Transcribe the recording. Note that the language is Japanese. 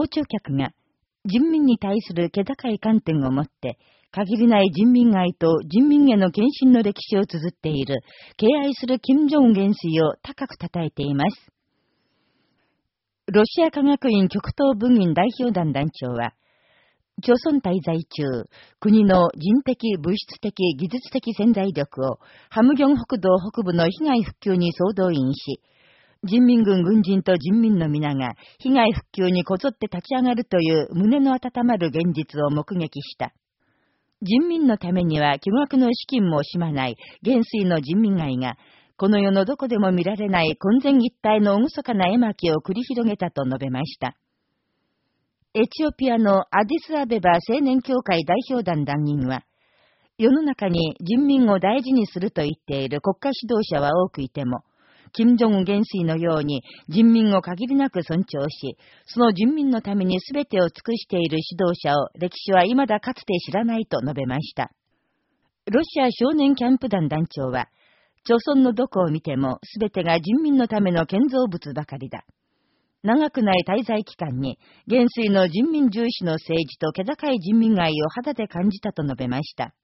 訪朝客が人民に対する気高い観点を持って、限りない人民愛と人民への献身の歴史を綴っている、敬愛する金正恩元帥を高く称えています。ロシア科学院極東部員代表団団長は、朝鮮滞在中、国の人的、物質的、技術的潜在力を、ハムギョン北道北部の被害復旧に総動員し、人民軍軍人と人民の皆が被害復旧にこぞって立ち上がるという胸の温まる現実を目撃した。人民のためには巨額の資金も惜しまない元帥の人民愛が、この世のどこでも見られない混然一体の厳かな絵巻を繰り広げたと述べました。エチオピアのアディスアベバ青年協会代表団団員は、世の中に人民を大事にすると言っている国家指導者は多くいても、金正恩元帥のように人民を限りなく尊重し、その人民のために全てを尽くしている指導者を歴史は未だかつて知らないと述べました。ロシア少年キャンプ団団長は、朝村のどこを見ても全てが人民のための建造物ばかりだ。長くない滞在期間に、元帥の人民重視の政治と気高い人民愛を肌で感じたと述べました。